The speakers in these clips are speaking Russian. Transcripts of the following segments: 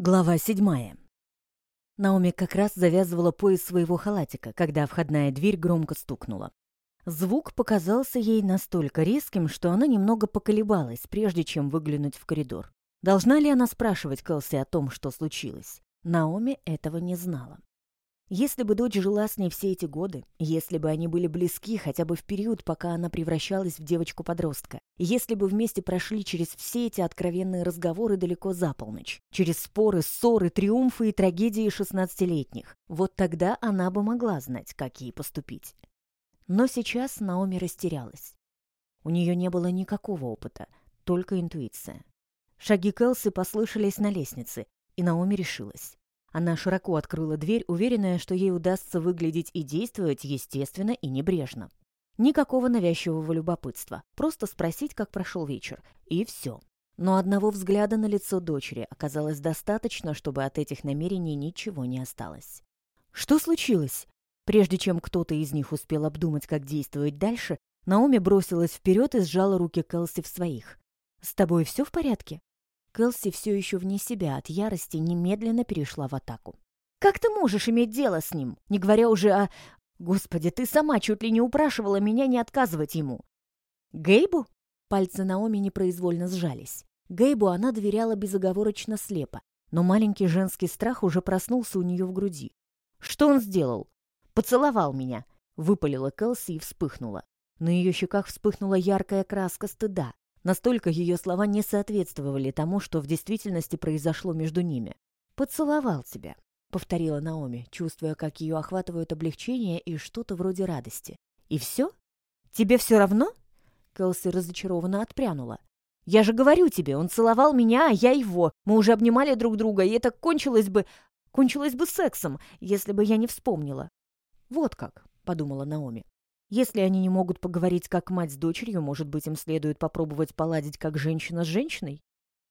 Глава седьмая. Наоми как раз завязывала пояс своего халатика, когда входная дверь громко стукнула. Звук показался ей настолько резким, что она немного поколебалась, прежде чем выглянуть в коридор. Должна ли она спрашивать Кэлси о том, что случилось? Наоми этого не знала. Если бы дочь жила с ней все эти годы, если бы они были близки хотя бы в период, пока она превращалась в девочку-подростка, если бы вместе прошли через все эти откровенные разговоры далеко за полночь, через споры, ссоры, триумфы и трагедии шестнадцатилетних, вот тогда она бы могла знать, как ей поступить. Но сейчас Наоми растерялась. У нее не было никакого опыта, только интуиция. Шаги Келси послышались на лестнице, и Наоми решилась. Она широко открыла дверь, уверенная, что ей удастся выглядеть и действовать естественно и небрежно. Никакого навязчивого любопытства. Просто спросить, как прошел вечер. И все. Но одного взгляда на лицо дочери оказалось достаточно, чтобы от этих намерений ничего не осталось. Что случилось? Прежде чем кто-то из них успел обдумать, как действовать дальше, Наоми бросилась вперед и сжала руки Келси в своих. «С тобой все в порядке?» Кэлси все еще вне себя от ярости немедленно перешла в атаку. «Как ты можешь иметь дело с ним, не говоря уже о... Господи, ты сама чуть ли не упрашивала меня не отказывать ему!» «Гейбу?» Пальцы Наоми непроизвольно сжались. Гейбу она доверяла безоговорочно слепо, но маленький женский страх уже проснулся у нее в груди. «Что он сделал?» «Поцеловал меня!» — выпалила Кэлси и вспыхнула. На ее щеках вспыхнула яркая краска стыда. Настолько ее слова не соответствовали тому, что в действительности произошло между ними. «Поцеловал тебя», — повторила Наоми, чувствуя, как ее охватывают облегчение и что-то вроде радости. «И все? Тебе все равно?» Кэлси разочарованно отпрянула. «Я же говорю тебе, он целовал меня, а я его. Мы уже обнимали друг друга, и это кончилось бы... кончилось бы сексом, если бы я не вспомнила». «Вот как», — подумала Наоми. Если они не могут поговорить как мать с дочерью, может быть, им следует попробовать поладить как женщина с женщиной?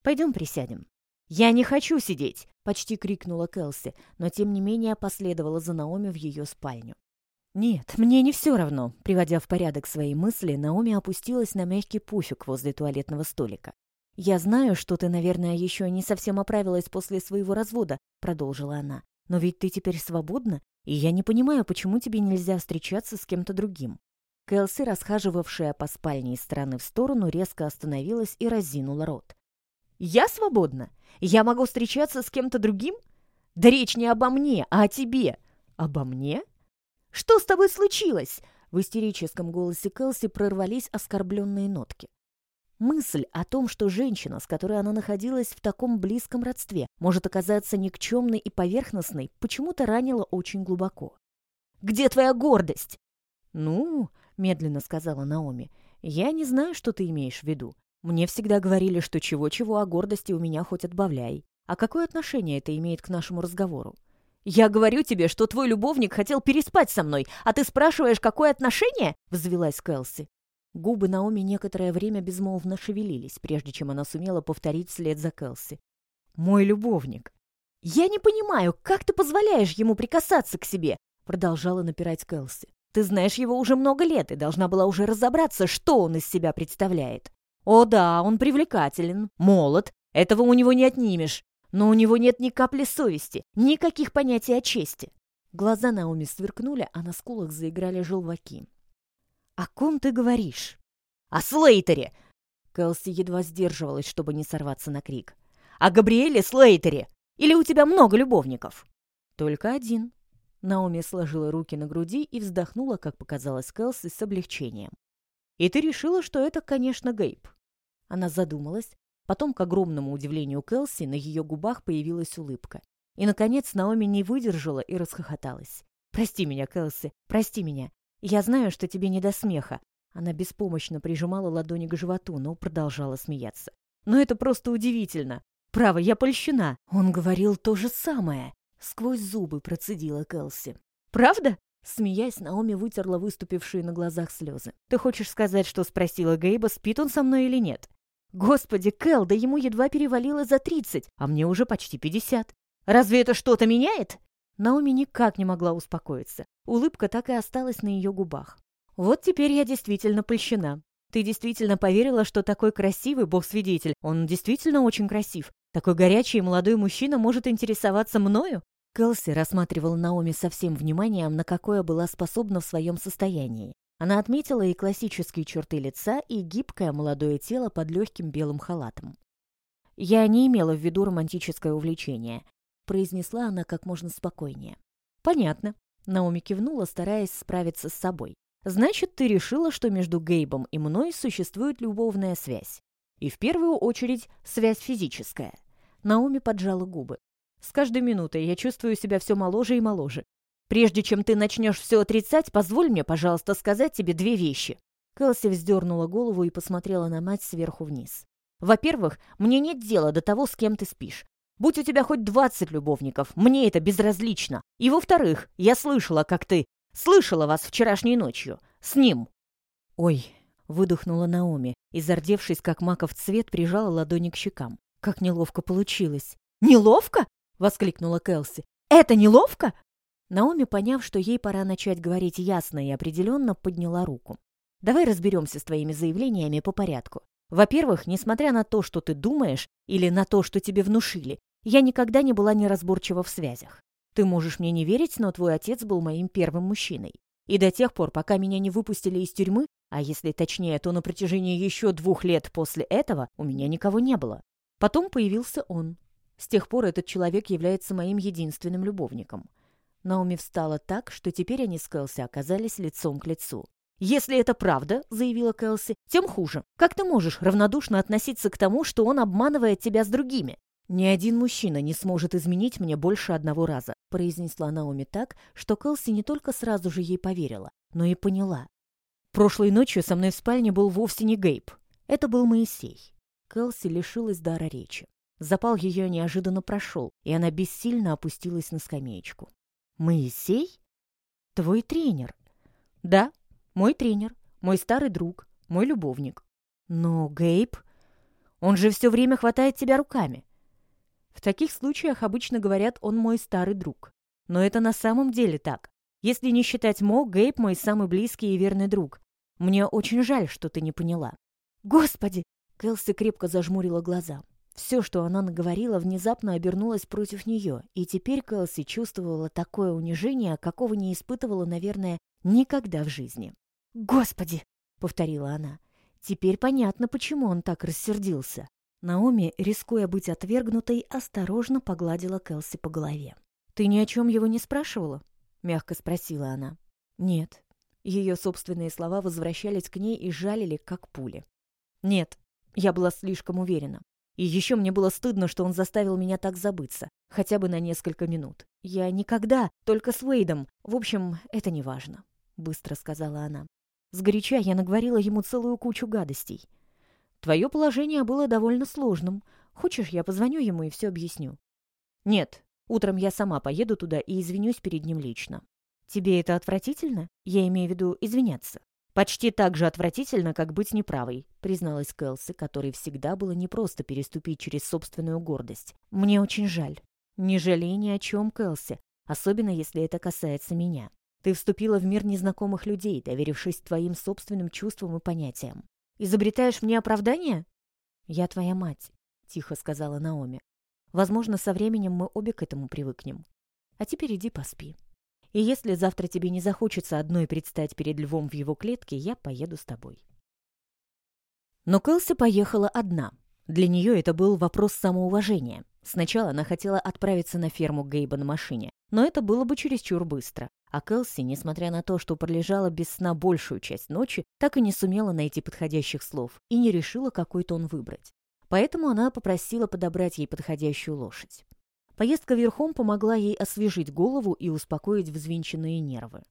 Пойдем присядем. «Я не хочу сидеть!» — почти крикнула Келси, но тем не менее последовала за Наоми в ее спальню. «Нет, мне не все равно», — приводя в порядок свои мысли, Наоми опустилась на мягкий пуфик возле туалетного столика. «Я знаю, что ты, наверное, еще не совсем оправилась после своего развода», — продолжила она. «Но ведь ты теперь свободна, и я не понимаю, почему тебе нельзя встречаться с кем-то другим». Кэлси, расхаживавшая по спальне из стороны в сторону, резко остановилась и разинула рот. «Я свободна? Я могу встречаться с кем-то другим? Да речь не обо мне, а о тебе. Обо мне? Что с тобой случилось?» В истерическом голосе Кэлси прорвались оскорбленные нотки. Мысль о том, что женщина, с которой она находилась в таком близком родстве, может оказаться никчемной и поверхностной, почему-то ранила очень глубоко. «Где твоя гордость?» «Ну», — медленно сказала Наоми, — «я не знаю, что ты имеешь в виду. Мне всегда говорили, что чего-чего, а гордости у меня хоть отбавляй. А какое отношение это имеет к нашему разговору?» «Я говорю тебе, что твой любовник хотел переспать со мной, а ты спрашиваешь, какое отношение?» — взвелась Кэлси. Губы Наоми некоторое время безмолвно шевелились, прежде чем она сумела повторить вслед за Келси. «Мой любовник!» «Я не понимаю, как ты позволяешь ему прикасаться к себе?» Продолжала напирать Келси. «Ты знаешь его уже много лет и должна была уже разобраться, что он из себя представляет. О да, он привлекателен, молод, этого у него не отнимешь, но у него нет ни капли совести, никаких понятий о чести». Глаза Наоми сверкнули, а на скулах заиграли желваки. «О ком ты говоришь?» «О Слейтере!» Кэлси едва сдерживалась, чтобы не сорваться на крик. «О Габриэле Слейтере! Или у тебя много любовников?» «Только один». Наоми сложила руки на груди и вздохнула, как показалось Кэлси, с облегчением. «И ты решила, что это, конечно, Гейб?» Она задумалась. Потом, к огромному удивлению Кэлси, на ее губах появилась улыбка. И, наконец, Наоми не выдержала и расхохоталась. «Прости меня, Кэлси, прости меня. «Я знаю, что тебе не до смеха». Она беспомощно прижимала ладони к животу, но продолжала смеяться. «Но это просто удивительно. Право, я польщена». Он говорил то же самое. Сквозь зубы процедила Кэлси. «Правда?» Смеясь, Наоми вытерла выступившие на глазах слезы. «Ты хочешь сказать, что спросила Гейба, спит он со мной или нет?» «Господи, Кэл, да ему едва перевалило за тридцать, а мне уже почти пятьдесят. Разве это что-то меняет?» Наоми никак не могла успокоиться. Улыбка так и осталась на ее губах. «Вот теперь я действительно польщена. Ты действительно поверила, что такой красивый бог-свидетель, он действительно очень красив, Такой горячий и молодой мужчина может интересоваться мною? Кэлси рассматривала Наоми со всем вниманием, на какое была способна в своем состоянии. Она отметила и классические черты лица, и гибкое молодое тело под легким белым халатом. «Я не имела в виду романтическое увлечение», — произнесла она как можно спокойнее. «Понятно», — Наоми кивнула, стараясь справиться с собой. «Значит, ты решила, что между Гейбом и мной существует любовная связь. И в первую очередь связь физическая». Наоми поджала губы. С каждой минутой я чувствую себя все моложе и моложе. Прежде чем ты начнешь все отрицать, позволь мне, пожалуйста, сказать тебе две вещи». Кэлси вздернула голову и посмотрела на мать сверху вниз. «Во-первых, мне нет дела до того, с кем ты спишь. Будь у тебя хоть двадцать любовников, мне это безразлично. И во-вторых, я слышала, как ты... Слышала вас вчерашней ночью. С ним». «Ой», — выдохнула Наоми и, зардевшись, как маков цвет, прижала ладони к щекам. «Как неловко получилось». «Неловко?» — воскликнула Кэлси. «Это неловко?» Наоми, поняв, что ей пора начать говорить ясно и определенно, подняла руку. «Давай разберемся с твоими заявлениями по порядку. Во-первых, несмотря на то, что ты думаешь, или на то, что тебе внушили, я никогда не была неразборчива в связях. Ты можешь мне не верить, но твой отец был моим первым мужчиной. И до тех пор, пока меня не выпустили из тюрьмы, а если точнее, то на протяжении еще двух лет после этого у меня никого не было. Потом появился он, с тех пор этот человек является моим единственным любовником. Наоми встала так, что теперь они с Кэлси оказались лицом к лицу. «Если это правда, — заявила Кэлси, — тем хуже. Как ты можешь равнодушно относиться к тому, что он обманывает тебя с другими?» «Ни один мужчина не сможет изменить мне больше одного раза», — произнесла Наоми так, что Кэлси не только сразу же ей поверила, но и поняла. «Прошлой ночью со мной в спальне был вовсе не Гейб. Это был Моисей». Кэлси лишилась дара речи. Запал ее неожиданно прошел, и она бессильно опустилась на скамеечку. «Моисей? Твой тренер?» «Да, мой тренер, мой старый друг, мой любовник». «Но Гейб? Он же все время хватает тебя руками». В таких случаях обычно говорят «он мой старый друг». Но это на самом деле так. Если не считать Мо, Гейб мой самый близкий и верный друг. Мне очень жаль, что ты не поняла. «Господи!» Кэлси крепко зажмурила глаза. Все, что она наговорила, внезапно обернулось против нее, и теперь Кэлси чувствовала такое унижение, какого не испытывала, наверное, никогда в жизни. «Господи!» — повторила она. «Теперь понятно, почему он так рассердился». Наоми, рискуя быть отвергнутой, осторожно погладила Кэлси по голове. «Ты ни о чем его не спрашивала?» — мягко спросила она. «Нет». Ее собственные слова возвращались к ней и жалили, как пули. «Нет, я была слишком уверена. И еще мне было стыдно, что он заставил меня так забыться, хотя бы на несколько минут. Я никогда, только с Уэйдом. В общем, это не важно, быстро сказала она. Сгоряча я наговорила ему целую кучу гадостей. Твое положение было довольно сложным. Хочешь, я позвоню ему и все объясню? Нет, утром я сама поеду туда и извинюсь перед ним лично. Тебе это отвратительно? Я имею в виду извиняться. «Почти так же отвратительно, как быть неправой», — призналась Кэлси, которой всегда было непросто переступить через собственную гордость. «Мне очень жаль. Не жалей ни о чем, Кэлси, особенно если это касается меня. Ты вступила в мир незнакомых людей, доверившись твоим собственным чувствам и понятиям. Изобретаешь мне оправдание?» «Я твоя мать», — тихо сказала Наоми. «Возможно, со временем мы обе к этому привыкнем. А теперь иди поспи». И если завтра тебе не захочется одной предстать перед львом в его клетке, я поеду с тобой. Но Кэлси поехала одна. Для нее это был вопрос самоуважения. Сначала она хотела отправиться на ферму Гейба на машине, но это было бы чересчур быстро. А Кэлси, несмотря на то, что пролежала без сна большую часть ночи, так и не сумела найти подходящих слов и не решила, какой тон выбрать. Поэтому она попросила подобрать ей подходящую лошадь. Поездка верхом помогла ей освежить голову и успокоить взвинченные нервы.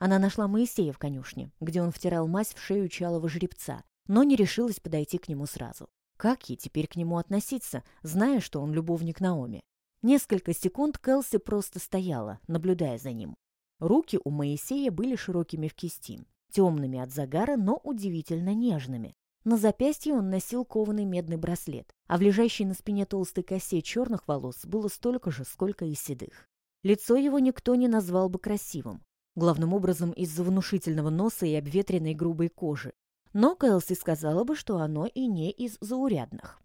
Она нашла Моисея в конюшне, где он втирал мазь в шею чалого жеребца, но не решилась подойти к нему сразу. Как ей теперь к нему относиться, зная, что он любовник Наоми? Несколько секунд Кэлси просто стояла, наблюдая за ним. Руки у Моисея были широкими в кисти, темными от загара, но удивительно нежными. На запястье он носил кованый медный браслет, а в лежащей на спине толстой косе черных волос было столько же, сколько и седых. Лицо его никто не назвал бы красивым, главным образом из-за внушительного носа и обветренной грубой кожи. Но Кэлси сказала бы, что оно и не из заурядных.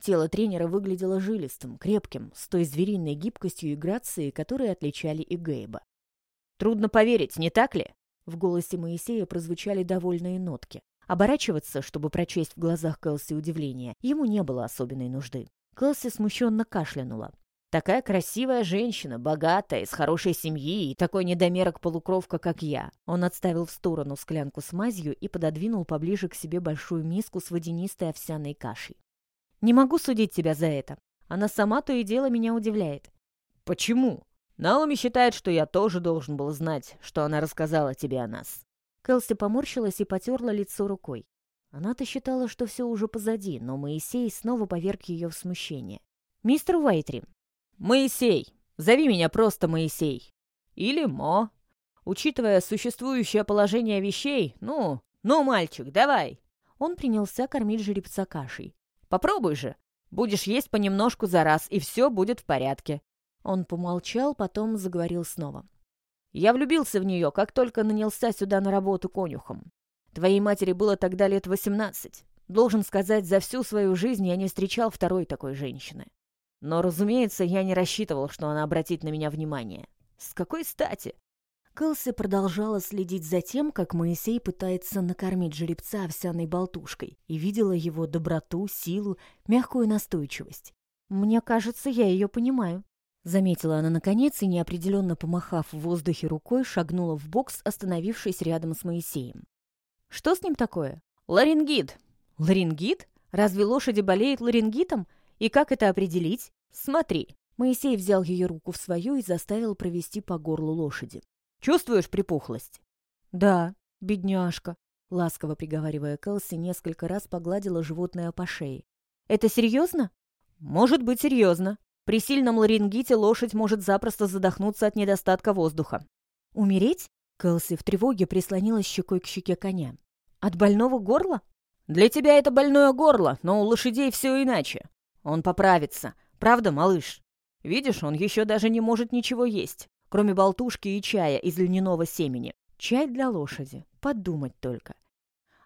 Тело тренера выглядело жилистым, крепким, с той звериной гибкостью и грацией, которые отличали и Гейба. «Трудно поверить, не так ли?» В голосе Моисея прозвучали довольные нотки. Оборачиваться, чтобы прочесть в глазах Кэлси удивление, ему не было особенной нужды. Кэлси смущенно кашлянула. Такая красивая женщина, богатая, из хорошей семьи и такой недомерок-полукровка, как я. Он отставил в сторону склянку с мазью и пододвинул поближе к себе большую миску с водянистой овсяной кашей. «Не могу судить тебя за это. Она сама то и дело меня удивляет». «Почему? Наоми считает, что я тоже должен был знать, что она рассказала тебе о нас». Кэлси поморщилась и потерла лицо рукой. Она-то считала, что все уже позади, но Моисей снова поверг ее в смущение. «Мистер Уайтри, «Моисей! Зови меня просто Моисей! Или Мо! Учитывая существующее положение вещей, ну, ну, мальчик, давай!» Он принялся кормить жеребца кашей. «Попробуй же! Будешь есть понемножку за раз, и все будет в порядке!» Он помолчал, потом заговорил снова. «Я влюбился в нее, как только нанялся сюда на работу конюхом. Твоей матери было тогда лет восемнадцать. Должен сказать, за всю свою жизнь я не встречал второй такой женщины. Но, разумеется, я не рассчитывал, что она обратит на меня внимание. С какой стати? Кэлси продолжала следить за тем, как Моисей пытается накормить жеребца овсяной болтушкой, и видела его доброту, силу, мягкую настойчивость. «Мне кажется, я ее понимаю», — заметила она наконец и, неопределенно помахав в воздухе рукой, шагнула в бокс, остановившись рядом с Моисеем. «Что с ним такое?» «Ларингит». «Ларингит? Разве лошади болеют ларингитом?» И как это определить? Смотри. Моисей взял ее руку в свою и заставил провести по горлу лошади. Чувствуешь припухлость? Да, бедняжка. Ласково приговаривая Кэлси, несколько раз погладила животное по шее. Это серьезно? Может быть, серьезно. При сильном ларингите лошадь может запросто задохнуться от недостатка воздуха. Умереть? Кэлси в тревоге прислонилась щекой к щеке коня. От больного горла? Для тебя это больное горло, но у лошадей все иначе. Он поправится. Правда, малыш? Видишь, он еще даже не может ничего есть, кроме болтушки и чая из льняного семени. Чай для лошади. Подумать только.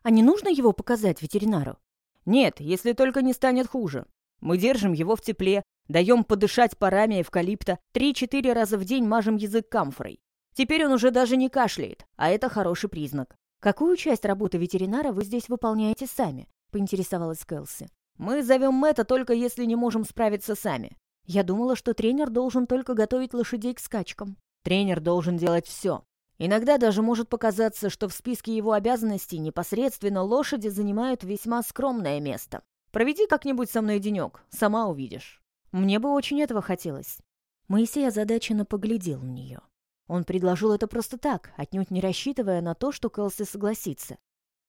А не нужно его показать ветеринару? Нет, если только не станет хуже. Мы держим его в тепле, даем подышать парами эвкалипта, три-четыре раза в день мажем язык камфорой. Теперь он уже даже не кашляет, а это хороший признак. Какую часть работы ветеринара вы здесь выполняете сами? поинтересовалась Кэлси. Мы зовем это только если не можем справиться сами. Я думала, что тренер должен только готовить лошадей к скачкам. Тренер должен делать все. Иногда даже может показаться, что в списке его обязанностей непосредственно лошади занимают весьма скромное место. Проведи как-нибудь со мной денек, сама увидишь. Мне бы очень этого хотелось. Моисей озадаченно поглядел на нее. Он предложил это просто так, отнюдь не рассчитывая на то, что Кэлси согласится.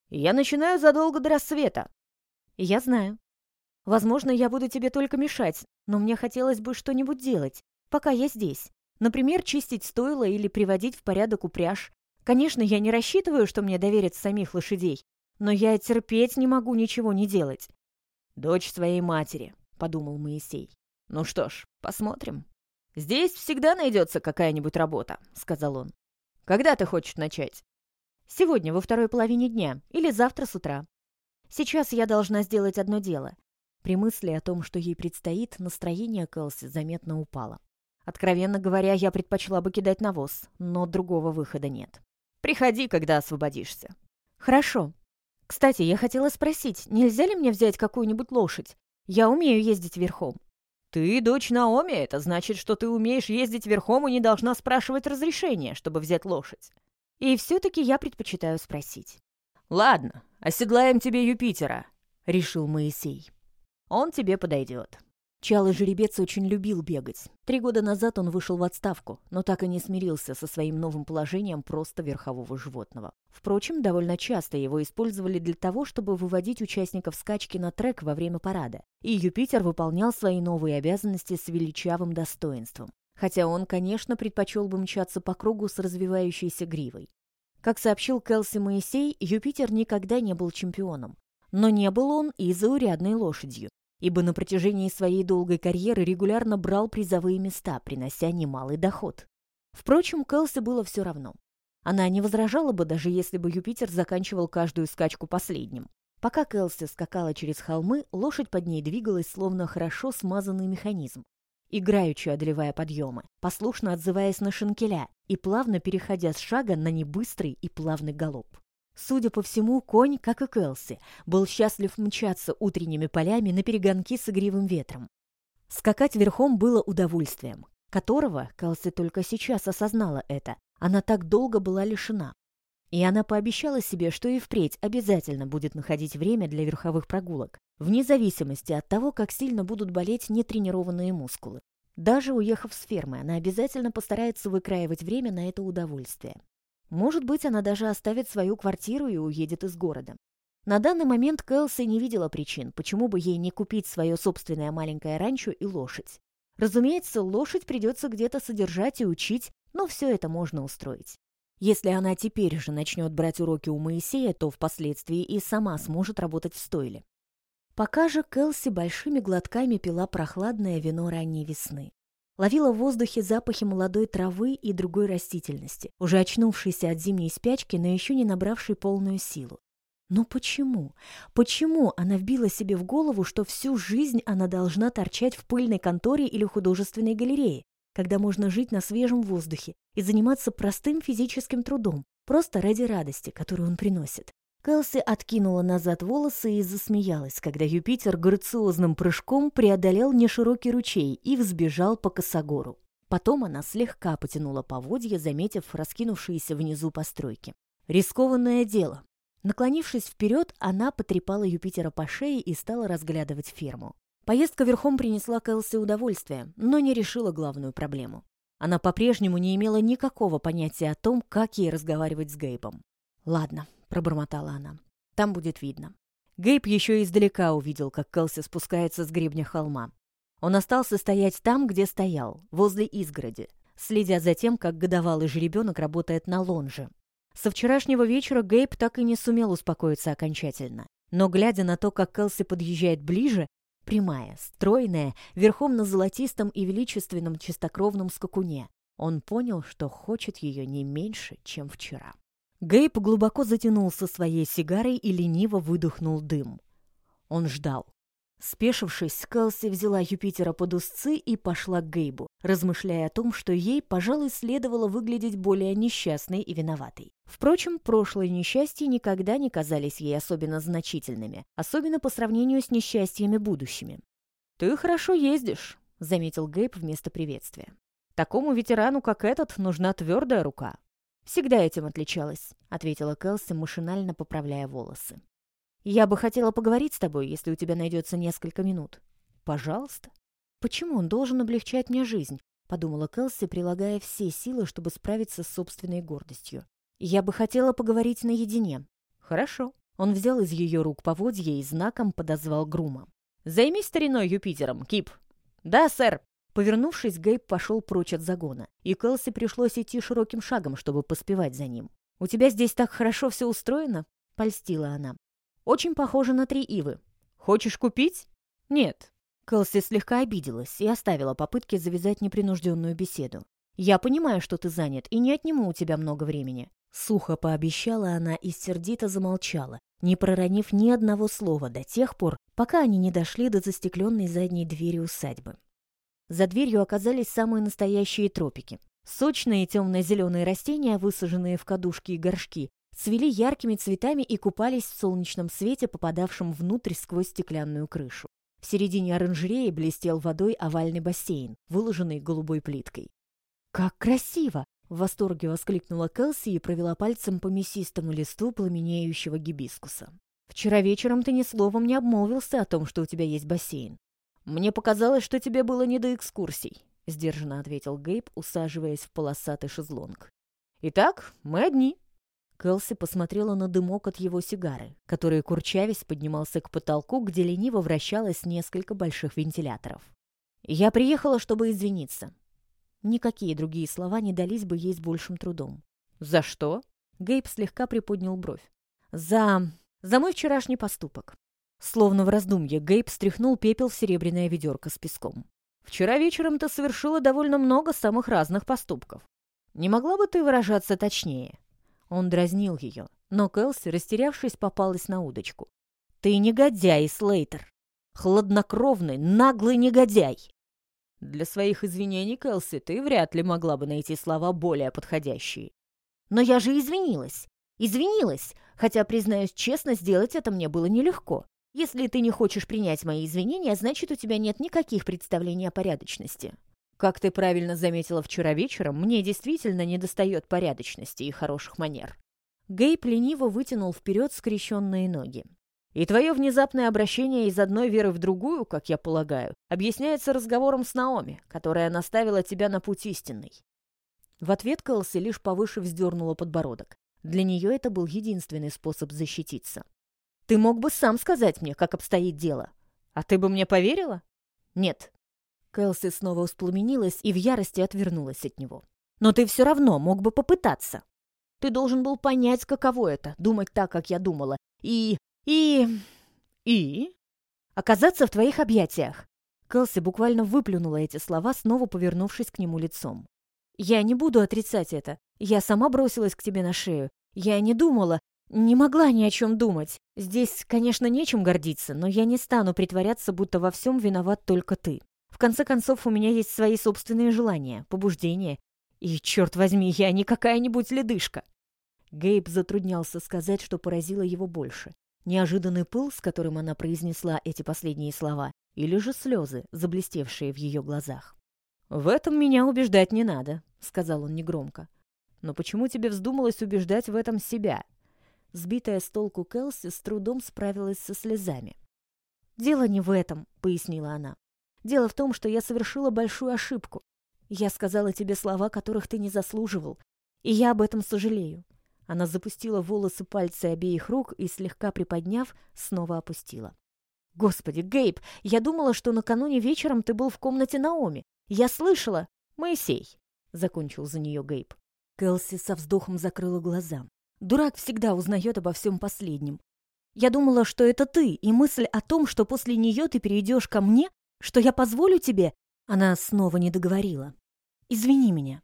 «Я начинаю задолго до рассвета». «Я знаю. Возможно, я буду тебе только мешать, но мне хотелось бы что-нибудь делать, пока я здесь. Например, чистить стойло или приводить в порядок упряжь. Конечно, я не рассчитываю, что мне доверят самих лошадей, но я терпеть не могу ничего не делать. «Дочь своей матери», — подумал Моисей. «Ну что ж, посмотрим». «Здесь всегда найдется какая-нибудь работа», — сказал он. «Когда ты хочешь начать?» «Сегодня, во второй половине дня, или завтра с утра. Сейчас я должна сделать одно дело. При мысли о том, что ей предстоит, настроение Кэлси заметно упало. Откровенно говоря, я предпочла бы кидать навоз, но другого выхода нет. Приходи, когда освободишься. Хорошо. Кстати, я хотела спросить, нельзя ли мне взять какую-нибудь лошадь? Я умею ездить верхом. Ты дочь Наоми, это значит, что ты умеешь ездить верхом и не должна спрашивать разрешения, чтобы взять лошадь. И все-таки я предпочитаю спросить. Ладно, оседлаем тебе Юпитера, решил Моисей. Он тебе подойдет». Чалый жеребец очень любил бегать. Три года назад он вышел в отставку, но так и не смирился со своим новым положением просто верхового животного. Впрочем, довольно часто его использовали для того, чтобы выводить участников скачки на трек во время парада. И Юпитер выполнял свои новые обязанности с величавым достоинством. Хотя он, конечно, предпочел бы мчаться по кругу с развивающейся гривой. Как сообщил Келси Моисей, Юпитер никогда не был чемпионом. Но не был он и заурядной лошадью, ибо на протяжении своей долгой карьеры регулярно брал призовые места, принося немалый доход. Впрочем, Кэлси было все равно. Она не возражала бы, даже если бы Юпитер заканчивал каждую скачку последним. Пока Кэлси скакала через холмы, лошадь под ней двигалась, словно хорошо смазанный механизм, играючи одолевая подъемы, послушно отзываясь на шинкеля и плавно переходя с шага на небыстрый и плавный галоп. Судя по всему, конь, как и Кэлси, был счастлив мчаться утренними полями на перегонки с игривым ветром. Скакать верхом было удовольствием, которого Кэлси только сейчас осознала это. Она так долго была лишена. И она пообещала себе, что и впредь обязательно будет находить время для верховых прогулок, вне зависимости от того, как сильно будут болеть нетренированные мускулы. Даже уехав с фермы, она обязательно постарается выкраивать время на это удовольствие. Может быть, она даже оставит свою квартиру и уедет из города. На данный момент Кэлси не видела причин, почему бы ей не купить свое собственное маленькое ранчо и лошадь. Разумеется, лошадь придется где-то содержать и учить, но все это можно устроить. Если она теперь же начнет брать уроки у Моисея, то впоследствии и сама сможет работать в стойле. Пока же Кэлси большими глотками пила прохладное вино ранней весны. Ловила в воздухе запахи молодой травы и другой растительности, уже очнувшейся от зимней спячки, но еще не набравшей полную силу. Но почему? Почему она вбила себе в голову, что всю жизнь она должна торчать в пыльной конторе или художественной галерее? когда можно жить на свежем воздухе и заниматься простым физическим трудом, просто ради радости, которую он приносит. Кэлси откинула назад волосы и засмеялась, когда Юпитер грациозным прыжком преодолел неширокий ручей и взбежал по косогору. Потом она слегка потянула поводья, заметив раскинувшиеся внизу постройки. Рискованное дело. Наклонившись вперед, она потрепала Юпитера по шее и стала разглядывать ферму. Поездка верхом принесла Кэлси удовольствие, но не решила главную проблему. Она по-прежнему не имела никакого понятия о том, как ей разговаривать с Гейбом. «Ладно», — пробормотала она, — «там будет видно». Гейб еще издалека увидел, как Кэлси спускается с гребня холма. Он остался стоять там, где стоял, возле изгороди, следя за тем, как годовалый жеребенок работает на лонже. Со вчерашнего вечера Гейб так и не сумел успокоиться окончательно. Но, глядя на то, как Кэлси подъезжает ближе, Прямая, стройная, верхом на золотистом и величественном чистокровном скакуне. Он понял, что хочет ее не меньше, чем вчера. Гейб глубоко затянулся своей сигарой и лениво выдохнул дым. Он ждал. Спешившись, Кэлси взяла Юпитера под узцы и пошла к Гейбу, размышляя о том, что ей, пожалуй, следовало выглядеть более несчастной и виноватой. Впрочем, прошлые несчастья никогда не казались ей особенно значительными, особенно по сравнению с несчастьями будущими. «Ты хорошо ездишь», — заметил Гейб вместо приветствия. «Такому ветерану, как этот, нужна твердая рука». «Всегда этим отличалась», — ответила Кэлси, машинально поправляя волосы. Я бы хотела поговорить с тобой, если у тебя найдется несколько минут. Пожалуйста. Почему он должен облегчать мне жизнь? Подумала Кэлси, прилагая все силы, чтобы справиться с собственной гордостью. Я бы хотела поговорить наедине. Хорошо. Он взял из ее рук поводья и знаком подозвал Грума. «Займись стариной Юпитером, Кип!» «Да, сэр!» Повернувшись, Гейб пошел прочь от загона, и Кэлси пришлось идти широким шагом, чтобы поспевать за ним. «У тебя здесь так хорошо все устроено?» — польстила она. Очень похоже на три ивы. Хочешь купить? Нет. Кэлси слегка обиделась и оставила попытки завязать непринужденную беседу. «Я понимаю, что ты занят, и не отниму у тебя много времени». Сухо пообещала она и сердито замолчала, не проронив ни одного слова до тех пор, пока они не дошли до застекленной задней двери усадьбы. За дверью оказались самые настоящие тропики. Сочные темно-зеленые растения, высаженные в кадушки и горшки, цвели яркими цветами и купались в солнечном свете, попадавшем внутрь сквозь стеклянную крышу. В середине оранжереи блестел водой овальный бассейн, выложенный голубой плиткой. «Как красиво!» — в восторге воскликнула Кэлси и провела пальцем по мясистому листу пламенеющего гибискуса. «Вчера вечером ты ни словом не обмолвился о том, что у тебя есть бассейн. Мне показалось, что тебе было не до экскурсий», — сдержанно ответил Гейб, усаживаясь в полосатый шезлонг. «Итак, мы одни». Кэлси посмотрела на дымок от его сигары, который, курчавясь, поднимался к потолку, где лениво вращалось несколько больших вентиляторов. «Я приехала, чтобы извиниться». Никакие другие слова не дались бы ей с большим трудом. «За что?» Гейб слегка приподнял бровь. «За... за мой вчерашний поступок». Словно в раздумье, Гейб стряхнул пепел в серебряное ведерко с песком. «Вчера вечером ты совершила довольно много самых разных поступков. Не могла бы ты выражаться точнее?» Он дразнил ее, но Кэлси, растерявшись, попалась на удочку. Ты негодяй, Слейтер. Хладнокровный, наглый негодяй. Для своих извинений, Кэлси, ты вряд ли могла бы найти слова более подходящие. Но я же извинилась. Извинилась, хотя, признаюсь честно, сделать это мне было нелегко. Если ты не хочешь принять мои извинения, значит, у тебя нет никаких представлений о порядочности. Как ты правильно заметила вчера вечером, мне действительно недостает порядочности и хороших манер. Гейб лениво вытянул вперед скрещенные ноги. И твое внезапное обращение из одной веры в другую, как я полагаю, объясняется разговором с Наоми, которая наставила тебя на путь истинный. В ответ Кэлси лишь повыше вздернула подбородок. Для нее это был единственный способ защититься. «Ты мог бы сам сказать мне, как обстоит дело. А ты бы мне поверила?» «Нет». Кэлси снова воспламенилась и в ярости отвернулась от него. «Но ты все равно мог бы попытаться. Ты должен был понять, каково это, думать так, как я думала, и и... и... Оказаться в твоих объятиях. Кэлси буквально выплюнула эти слова, снова повернувшись к нему лицом. «Я не буду отрицать это. Я сама бросилась к тебе на шею. Я не думала, не могла ни о чем думать. Здесь, конечно, нечем гордиться, но я не стану притворяться, будто во всем виноват только ты. В конце концов, у меня есть свои собственные желания, побуждения. И, черт возьми, я не какая-нибудь ледышка». Гейб затруднялся сказать, что поразило его больше. Неожиданный пыл, с которым она произнесла эти последние слова, или же слезы, заблестевшие в ее глазах. «В этом меня убеждать не надо», — сказал он негромко. «Но почему тебе вздумалось убеждать в этом себя?» Сбитая с толку Келси с трудом справилась со слезами. «Дело не в этом», — пояснила она. «Дело в том, что я совершила большую ошибку. Я сказала тебе слова, которых ты не заслуживал, и я об этом сожалею. Она запустила волосы пальцы обеих рук и, слегка приподняв, снова опустила. «Господи, Гейб, я думала, что накануне вечером ты был в комнате Наоми. Я слышала!» «Моисей!» — закончил за нее Гейб. Кэлси со вздохом закрыла глаза. «Дурак всегда узнает обо всем последнем. Я думала, что это ты, и мысль о том, что после нее ты перейдешь ко мне, что я позволю тебе...» Она снова не договорила. «Извини меня.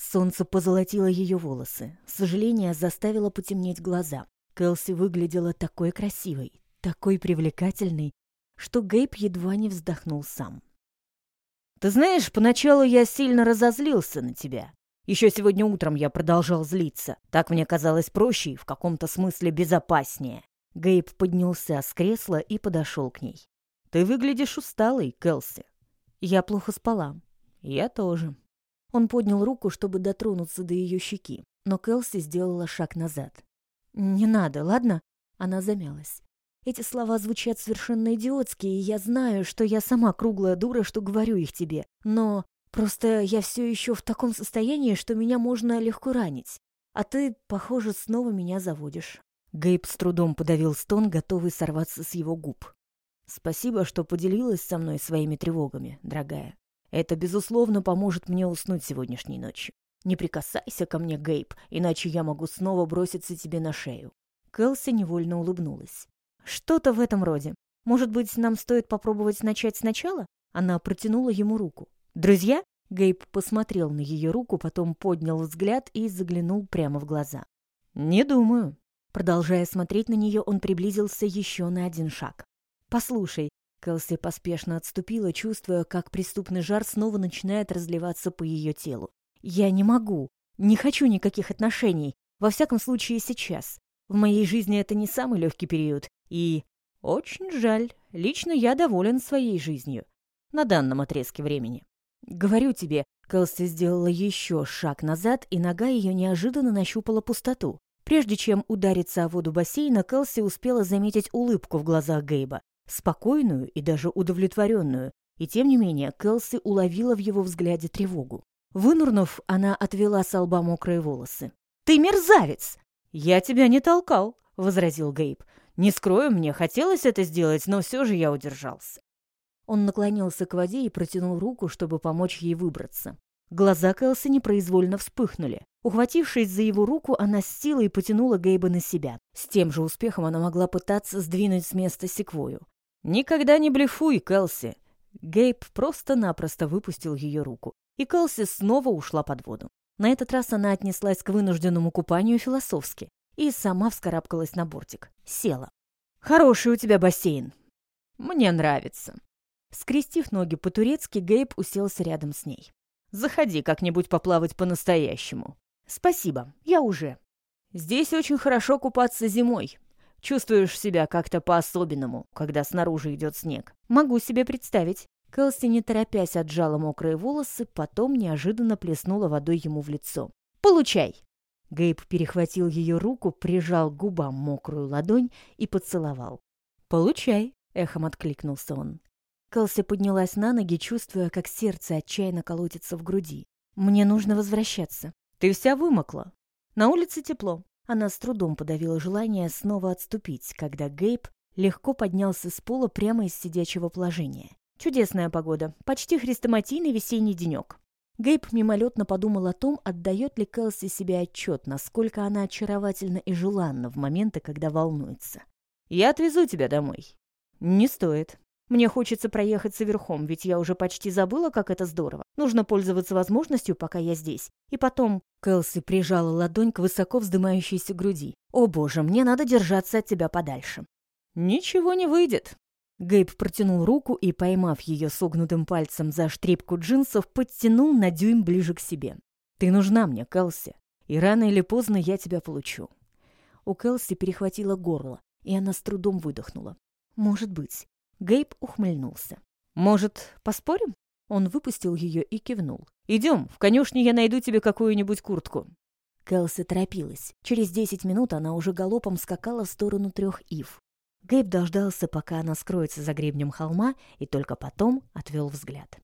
Солнце позолотило ее волосы. Сожаление заставило потемнеть глаза. Кэлси выглядела такой красивой, такой привлекательной, что Гейб едва не вздохнул сам. «Ты знаешь, поначалу я сильно разозлился на тебя. Еще сегодня утром я продолжал злиться. Так мне казалось проще и в каком-то смысле безопаснее». Гейб поднялся с кресла и подошел к ней. «Ты выглядишь усталой, Кэлси». «Я плохо спала». «Я тоже». Он поднял руку, чтобы дотронуться до ее щеки, но Кэлси сделала шаг назад. «Не надо, ладно?» Она замялась. «Эти слова звучат совершенно идиотски, и я знаю, что я сама круглая дура, что говорю их тебе. Но просто я все еще в таком состоянии, что меня можно легко ранить. А ты, похоже, снова меня заводишь». Гейб с трудом подавил стон, готовый сорваться с его губ. «Спасибо, что поделилась со мной своими тревогами, дорогая. Это, безусловно, поможет мне уснуть сегодняшней ночью. Не прикасайся ко мне, Гейб, иначе я могу снова броситься тебе на шею». Кэлси невольно улыбнулась. «Что-то в этом роде. Может быть, нам стоит попробовать начать сначала?» Она протянула ему руку. «Друзья?» Гейб посмотрел на ее руку, потом поднял взгляд и заглянул прямо в глаза. «Не думаю». Продолжая смотреть на нее, он приблизился еще на один шаг. «Послушай, Кэлси поспешно отступила, чувствуя, как преступный жар снова начинает разливаться по ее телу. «Я не могу. Не хочу никаких отношений. Во всяком случае, сейчас. В моей жизни это не самый легкий период. И очень жаль. Лично я доволен своей жизнью. На данном отрезке времени. Говорю тебе, Кэлси сделала еще шаг назад, и нога ее неожиданно нащупала пустоту. Прежде чем удариться о воду бассейна, Кэлси успела заметить улыбку в глазах Гейба спокойную и даже удовлетворенную, и тем не менее Келси уловила в его взгляде тревогу. Вынурнув, она отвела с лба мокрые волосы. «Ты мерзавец!» «Я тебя не толкал», — возразил Гейб. «Не скрою, мне хотелось это сделать, но все же я удержался». Он наклонился к воде и протянул руку, чтобы помочь ей выбраться. Глаза Кэлси непроизвольно вспыхнули. Ухватившись за его руку, она с силой потянула Гейба на себя. С тем же успехом она могла пытаться сдвинуть с места секвою. «Никогда не блефуй, Кэлси!» Гейб просто-напросто выпустил ее руку, и Кэлси снова ушла под воду. На этот раз она отнеслась к вынужденному купанию философски и сама вскарабкалась на бортик. Села. Хороший у тебя бассейн. Мне нравится. Скрестив ноги по-турецки, Гейб уселся рядом с ней. Заходи как-нибудь поплавать по-настоящему. Спасибо, я уже. Здесь очень хорошо купаться зимой. Чувствуешь себя как-то по-особенному, когда снаружи идет снег. Могу себе представить. Кэлси, не торопясь, отжала мокрые волосы, потом неожиданно плеснула водой ему в лицо. «Получай!» Гейб перехватил ее руку, прижал губам мокрую ладонь и поцеловал. «Получай!» — эхом откликнулся он. Кэлси поднялась на ноги, чувствуя, как сердце отчаянно колотится в груди. «Мне нужно возвращаться. Ты вся вымокла. На улице тепло». Она с трудом подавила желание снова отступить, когда Гейб легко поднялся с пола прямо из сидячего положения. Чудесная погода, почти хрестоматийный весенний денек. Гейб мимолетно подумал о том, отдает ли Кэлси себе отчет, насколько она очаровательна и желанна в моменты, когда волнуется. «Я отвезу тебя домой». «Не стоит. Мне хочется проехаться верхом, ведь я уже почти забыла, как это здорово. Нужно пользоваться возможностью, пока я здесь. И потом...» Кэлси прижала ладонь к высоко вздымающейся груди. «О боже, мне надо держаться от тебя подальше». «Ничего не выйдет». Гейб протянул руку и, поймав ее согнутым пальцем за штрипку джинсов, подтянул на дюйм ближе к себе. «Ты нужна мне, Кэлси, и рано или поздно я тебя получу». У Кэлси перехватило горло, и она с трудом выдохнула. «Может быть». Гейб ухмыльнулся. «Может, поспорим?» Он выпустил ее и кивнул. «Идем, в конюшне я найду тебе какую-нибудь куртку». Кэлси торопилась. Через десять минут она уже галопом скакала в сторону трех ив. Гейб дождался, пока она скроется за гребнем холма, и только потом отвел взгляд.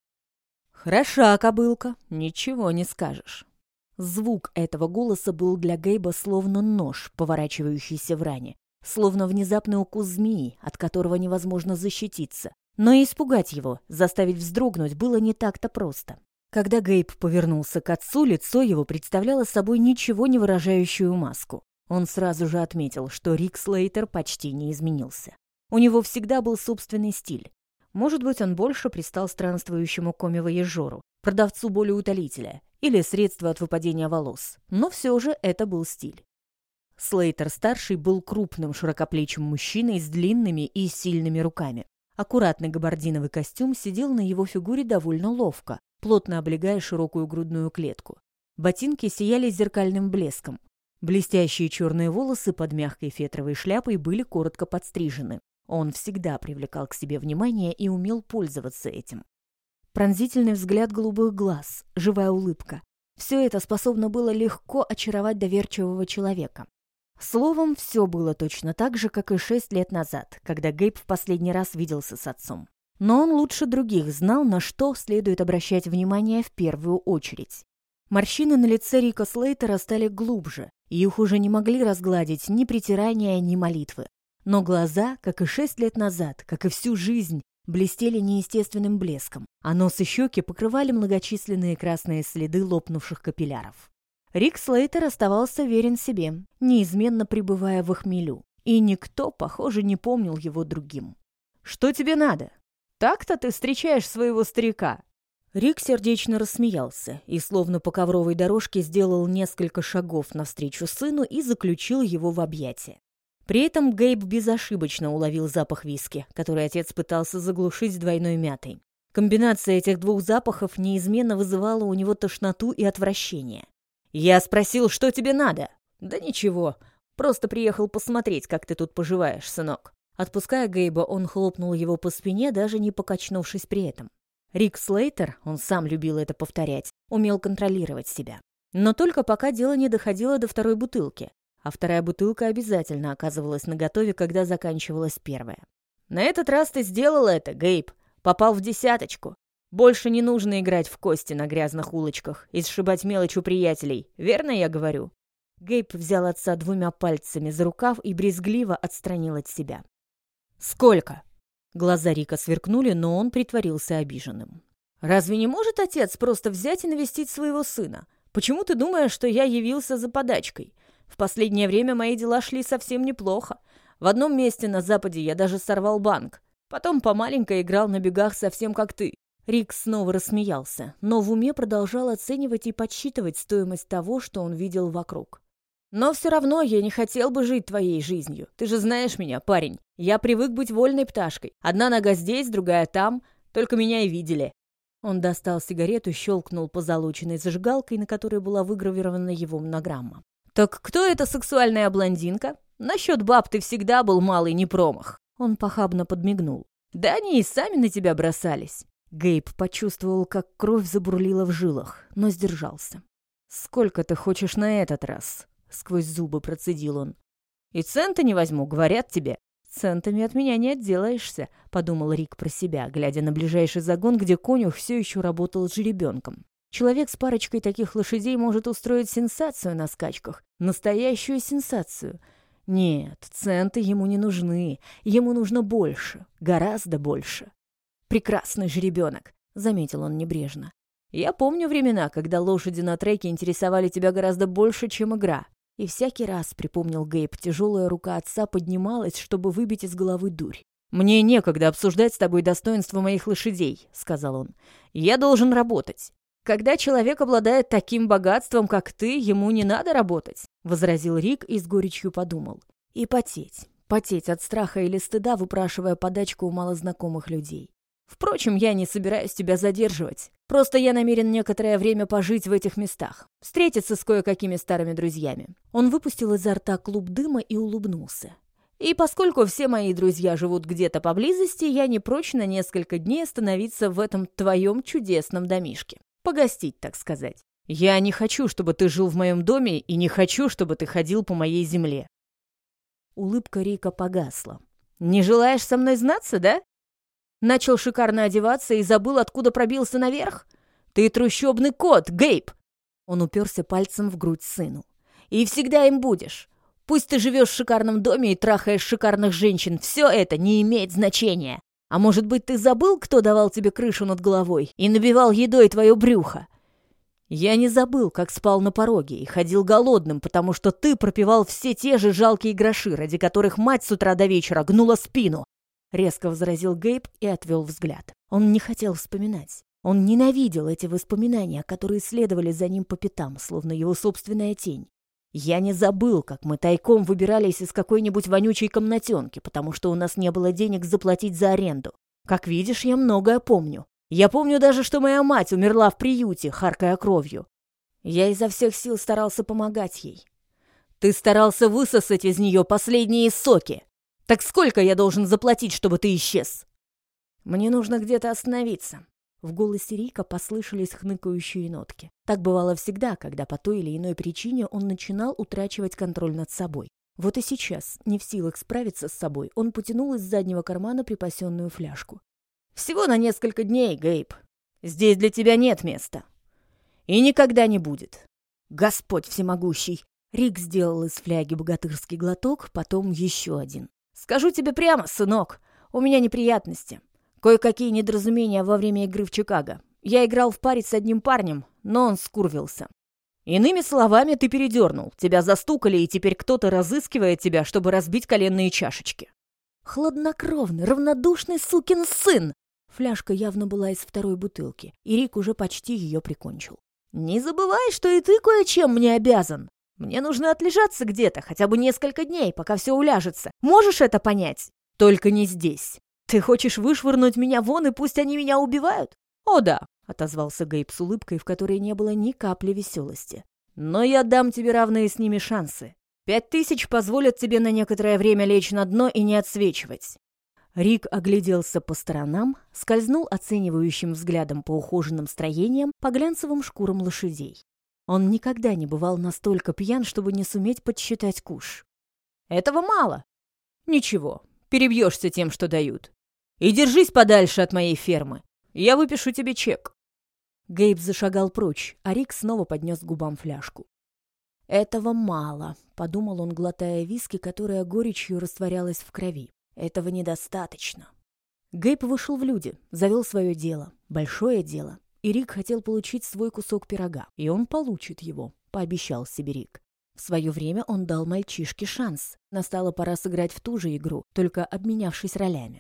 «Хороша кобылка, ничего не скажешь». Звук этого голоса был для Гейба словно нож, поворачивающийся в ране словно внезапный укус змеи, от которого невозможно защититься. Но и испугать его, заставить вздрогнуть, было не так-то просто. Когда Гейб повернулся к отцу, лицо его представляло собой ничего не выражающую маску. Он сразу же отметил, что Рик Слейтер почти не изменился. У него всегда был собственный стиль. Может быть, он больше пристал странствующему коми-воежору, продавцу болеутолителя или средства от выпадения волос. Но все же это был стиль. Слейтер-старший был крупным широкоплечим мужчиной с длинными и сильными руками. Аккуратный габардиновый костюм сидел на его фигуре довольно ловко, плотно облегая широкую грудную клетку. Ботинки сияли зеркальным блеском. Блестящие черные волосы под мягкой фетровой шляпой были коротко подстрижены. Он всегда привлекал к себе внимание и умел пользоваться этим. Пронзительный взгляд голубых глаз, живая улыбка. Все это способно было легко очаровать доверчивого человека. Словом, все было точно так же, как и шесть лет назад, когда Гейб в последний раз виделся с отцом. Но он лучше других знал, на что следует обращать внимание в первую очередь. Морщины на лице Рика Слейтера стали глубже, и их уже не могли разгладить ни притирания, ни молитвы. Но глаза, как и шесть лет назад, как и всю жизнь, блестели неестественным блеском, а нос и щеки покрывали многочисленные красные следы лопнувших капилляров. Рик Слейтер оставался верен себе, неизменно пребывая в хмелю, и никто, похоже, не помнил его другим. «Что тебе надо? Так-то ты встречаешь своего старика!» Рик сердечно рассмеялся и, словно по ковровой дорожке, сделал несколько шагов навстречу сыну и заключил его в объятия. При этом Гейб безошибочно уловил запах виски, который отец пытался заглушить двойной мятой. Комбинация этих двух запахов неизменно вызывала у него тошноту и отвращение. «Я спросил, что тебе надо?» «Да ничего, просто приехал посмотреть, как ты тут поживаешь, сынок». Отпуская Гейба, он хлопнул его по спине, даже не покачнувшись при этом. Рик Слейтер, он сам любил это повторять, умел контролировать себя. Но только пока дело не доходило до второй бутылки, а вторая бутылка обязательно оказывалась наготове, когда заканчивалась первая. «На этот раз ты сделал это, Гейб. Попал в десяточку. Больше не нужно играть в кости на грязных улочках и сшибать мелочь у приятелей, верно я говорю?» Гейб взял отца двумя пальцами за рукав и брезгливо отстранил от себя. «Сколько?» Глаза Рика сверкнули, но он притворился обиженным. «Разве не может отец просто взять и навестить своего сына? Почему ты думаешь, что я явился за подачкой? В последнее время мои дела шли совсем неплохо. В одном месте на Западе я даже сорвал банк. Потом помаленько играл на бегах совсем как ты. Рик снова рассмеялся, но в уме продолжал оценивать и подсчитывать стоимость того, что он видел вокруг. «Но все равно я не хотел бы жить твоей жизнью. Ты же знаешь меня, парень. Я привык быть вольной пташкой. Одна нога здесь, другая там. Только меня и видели». Он достал сигарету, щелкнул позолоченной зажигалкой, на которой была выгравирована его монограмма. «Так кто эта сексуальная блондинка? Насчет баб ты всегда был малый непромах». Он похабно подмигнул. «Да они и сами на тебя бросались». Гейб почувствовал, как кровь забурлила в жилах, но сдержался. «Сколько ты хочешь на этот раз?» — сквозь зубы процедил он. «И цента не возьму, говорят тебе». «Центами от меня не отделаешься», — подумал Рик про себя, глядя на ближайший загон, где конюх все еще работал с жеребенком. Человек с парочкой таких лошадей может устроить сенсацию на скачках. Настоящую сенсацию. Нет, центы ему не нужны. Ему нужно больше. Гораздо больше. «Прекрасный жеребенок», — заметил он небрежно. Я помню времена, когда лошади на треке интересовали тебя гораздо больше, чем игра. И всякий раз, припомнил Гейб, тяжелая рука отца поднималась, чтобы выбить из головы дурь. «Мне некогда обсуждать с тобой достоинство моих лошадей», — сказал он. «Я должен работать». «Когда человек обладает таким богатством, как ты, ему не надо работать», — возразил Рик и с горечью подумал. «И потеть. Потеть от страха или стыда, выпрашивая подачку у малознакомых людей. Впрочем, я не собираюсь тебя задерживать. Просто я намерен некоторое время пожить в этих местах, встретиться с кое-какими старыми друзьями». Он выпустил изо рта клуб дыма и улыбнулся. «И поскольку все мои друзья живут где-то поблизости, я не прочь на несколько дней остановиться в этом твоем чудесном домишке. Погостить, так сказать. Я не хочу, чтобы ты жил в моем доме, и не хочу, чтобы ты ходил по моей земле». Улыбка Рика погасла. «Не желаешь со мной знаться, да?» Начал шикарно одеваться и забыл, откуда пробился наверх? Ты трущобный кот, Гейб!» Он уперся пальцем в грудь сыну. «И всегда им будешь. Пусть ты живешь в шикарном доме и трахаешь шикарных женщин, все это не имеет значения. А может быть, ты забыл, кто давал тебе крышу над головой и набивал едой твое брюхо? Я не забыл, как спал на пороге и ходил голодным, потому что ты пропивал все те же жалкие гроши, ради которых мать с утра до вечера гнула спину, Резко возразил Гейб и отвел взгляд. Он не хотел вспоминать. Он ненавидел эти воспоминания, которые следовали за ним по пятам, словно его собственная тень. Я не забыл, как мы тайком выбирались из какой-нибудь вонючей комнатенки, потому что у нас не было денег заплатить за аренду. Как видишь, я многое помню. Я помню даже, что моя мать умерла в приюте, харкая кровью. Я изо всех сил старался помогать ей. Ты старался высосать из нее последние соки. Так сколько я должен заплатить, чтобы ты исчез? Мне нужно где-то остановиться. В голосе Рика послышались хныкающие нотки. Так бывало всегда, когда по той или иной причине он начинал утрачивать контроль над собой. Вот и сейчас, не в силах справиться с собой, он потянул из заднего кармана припасенную фляжку. «Всего на несколько дней, Гейб. Здесь для тебя нет места. И никогда не будет. Господь всемогущий!» Рик сделал из фляги богатырский глоток, потом еще один. Скажу тебе прямо, сынок, у меня неприятности. Кое-какие недоразумения во время игры в Чикаго. Я играл в паре с одним парнем, но он скурвился. Иными словами, ты передернул. Тебя застукали, и теперь кто-то разыскивает тебя, чтобы разбить коленные чашечки. Хладнокровный, равнодушный сукин сын! Фляжка явно была из второй бутылки, и Рик уже почти ее прикончил. «Не забывай, что и ты кое-чем мне обязан. Мне нужно отлежаться где-то, хотя бы несколько дней, пока все уляжется. Можешь это понять? Только не здесь. Ты хочешь вышвырнуть меня вон, и пусть они меня убивают? О да, отозвался Гейб с улыбкой, в которой не было ни капли веселости. Но я дам тебе равные с ними шансы. Пять тысяч позволят тебе на некоторое время лечь на дно и не отсвечивать. Рик огляделся по сторонам, скользнул оценивающим взглядом по ухоженным строениям, по глянцевым шкурам лошадей. Он никогда не бывал настолько пьян, чтобы не суметь подсчитать куш. «Этого мало. Ничего, перебьешься тем, что дают. И держись подальше от моей фермы. Я выпишу тебе чек». Гейб зашагал прочь, а Рик снова поднес к губам фляжку. «Этого мало», — подумал он, глотая виски, которая горечью растворялась в крови. «Этого недостаточно». Гейб вышел в люди, завел свое дело, большое дело, и Рик хотел получить свой кусок пирога, и он получит его, пообещал себе Рик. В свое время он дал мальчишке шанс. Настала пора сыграть в ту же игру, только обменявшись ролями.